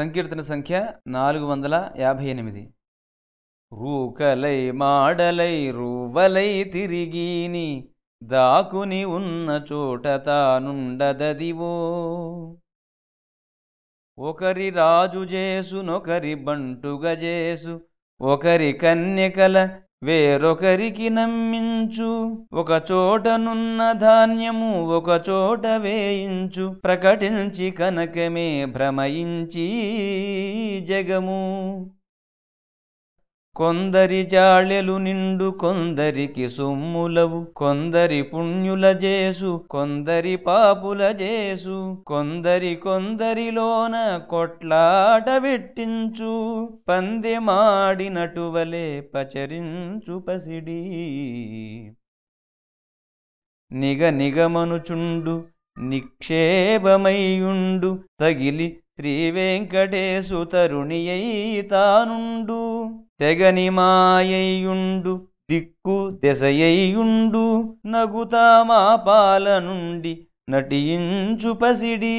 సంకీర్తన సంఖ్య నాలుగు వందల యాభై ఎనిమిది. రూకలై మాడలై రువ్వలై తిరిగిని దాకుని ఉన్న చోట తానుండదదివో. ఒకరి రాజు చేసునొకరి బంటుగ చేసు ఒకరి కన్యకల వేరొకరికి నమ్మించు. ఒక చోటనున్న ధాన్యము ఒక చోట వేయించు. ప్రకటించి కనకమే భ్రమయించి జగము. కొందరి జాళెలు నిండు కొందరికి సొమ్ములవు కొందరి పుణ్యుల జేసు కొందరి పాపుల జేసు కొందరి కొందరిలోన కొట్లాట పెట్టించు పందెమాడినటువలే పచరించు పసిడి. నిగ నిగమనుచుండు నిక్షేపమయ్యుండు తగిలి శ్రీ వెంకటేశు తరుణియై తానుండు. తెగని మాయయుండు దిక్కు దెసయ్యుండు నగుతామా పాల నుండి నటించు పసిడి